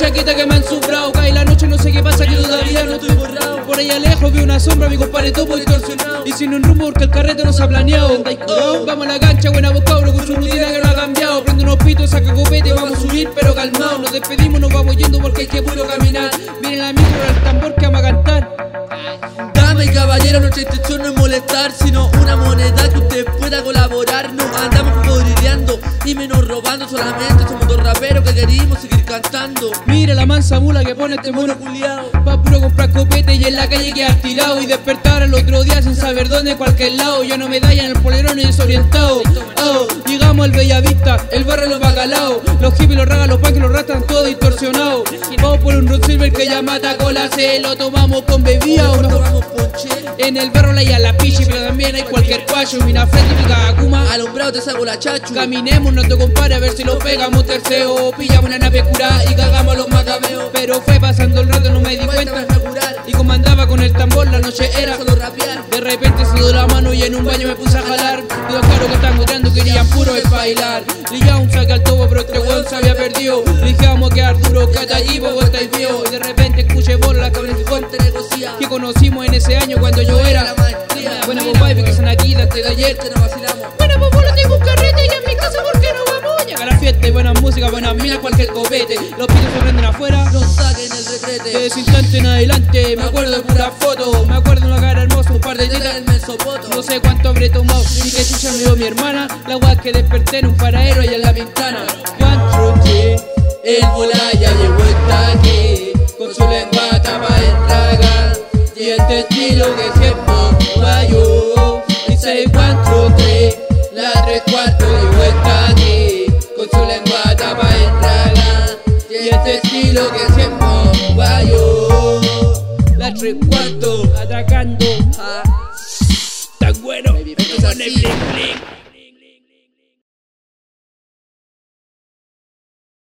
chaqueta que me han sobrado. Cae la noche, no sé qué pasa, que todavía no estoy borrado. Por ahí lejos veo una sombra, mi compadre topo distorsionado. Y sin un rumbo porque el carrete no se ha planeado. Vamos a la cancha, buena vocablo con su rutina que no ha cambiado. Prende unos pitos, saca copete, vamos a subir pero calmado. Nos despedimos, nos vamos yendo porque hay que puro caminar. Viene la micro, el tambor que vamos y menos robando Solamente somos dos raperos que querimos seguir cantando. Mira la mansa mula que pone este mono culiao. Va puro comprar copete y en la calle quedar tirado. Y despertar al otro día sin saber dónde, cualquier lado. Ya no me da en el polerón y desorientado. Oh, Llegamos al Bellavista, el barrio los bacalao Los hippies, los ragas, los punks, los rastan todo distorsionado. Vamos por un Root Silver que ya mata cola Se lo tomamos con bebida o no. En el barro la la pichi, pero también hay cualquier cuacho. Mina frente y Akuma Alumbrado te saco la chachu. Caminemos, no te compare, a ver si lo pegamos tercero Pillamos una nave curada y cagamos a los macabeos. Pero fue pasando el rato, no me di cuenta. Y como andaba con el tambor, la noche era solo rapear. De repente se dio la mano y en un baño me puse a bailar. Lilla un saque al tobo, pero este weón se había perdido. A quedar duro, que hasta allí vos estáis vio Y de repente escuché bola la cabeza negocia que conocimos en ese año cuando yo era la maestría Bueno, pues baby, que son aquí desde ayer. Este nos vacilamos Bueno, pues vos tengo un carrete y en mi casa, ¿por qué no vamos? Llega la fiesta y buena música, buena minas, cualquier copete. Los pitos se prenden afuera. No saquen el de retrete ese instante en adelante Me acuerdo de pura foto. Me acuerdo de una cara el mesopoto No sé cuánto habré tomado Ni que chucha me dio mi hermana. La weá que desperté en un paradero y en la ventana. Two, three El bola ya llegó está aquí. Con su lengua tapa en traga Y este estilo que siempre guayo Dice one, two, three La tres cuartos llegó está aquí. Con su lengua tapa en traga Y este estilo que siempre guayo La tres cuartos atacando right now. Because I see. Blink.